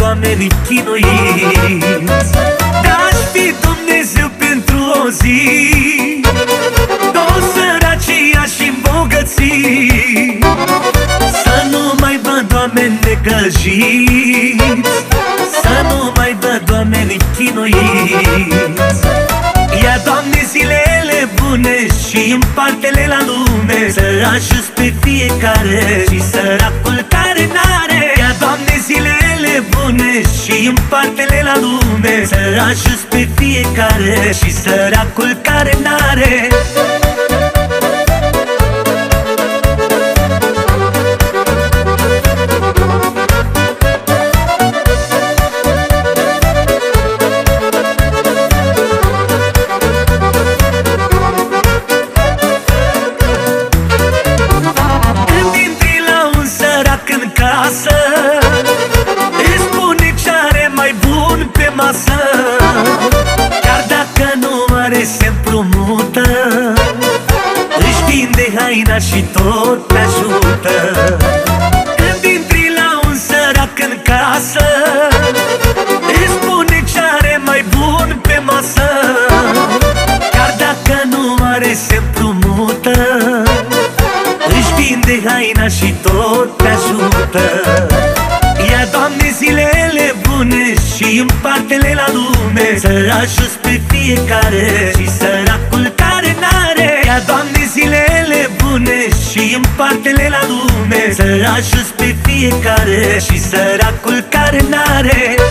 oameni chinuiți Aș fi Dumnezeu pentru o zi. Toți săracii și îmbogății Să nu mai văd oameni necăjiți Să nu mai văd oameni chinuiți Ia, Doamne, zilele bune și împarte-le la lume. Să ajut pe fiecare și săracul care n-are împarte-le la lume Să ajut pe fiecare și săracul care n-are masă Chiar dacă nu are se împrumută. Își vinde haina și tot te ajută. Când intri la un sărac în casă Îți spune ce are mai bun pe masă. Chiar dacă nu are se împrumută. Își vinde haina și tot te ajută. Ia, Doamne, zilele bune și împarte-le la lume. Să ajuți pe fiecare și săracul care n-are. Ia, Doamne, zilele bune și împarte-le la lume. Să ajuți pe fiecare și săracul care n-are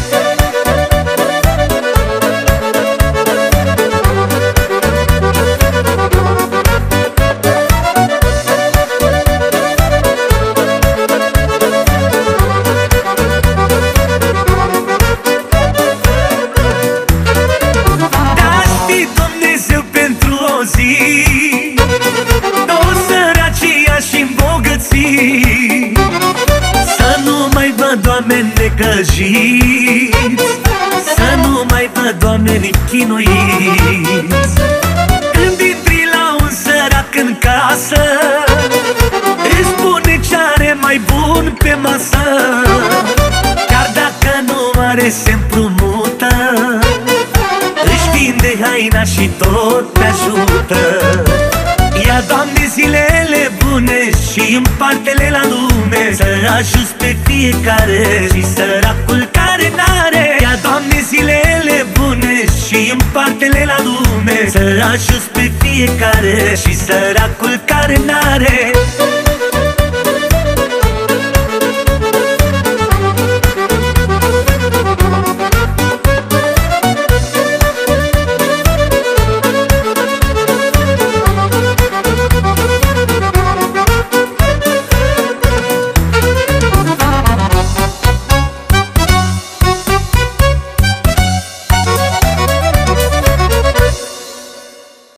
o zi. Toți săracii și îmbogății Să nu mai văd oameni necăjiți. Să nu mai văd oameni chinuiți Când intri la un sărac în casă Îți spune ce are mai bun pe masă. Chiar dacă nu are se împrumută își vinde haina și tot te ajută împarte-le la lume Să ajuți pe fiecare și săracul care n-are. Ia, Doamne, zilele bune și împarte-le la lume Să ajuți pe fiecare și săracul care n-are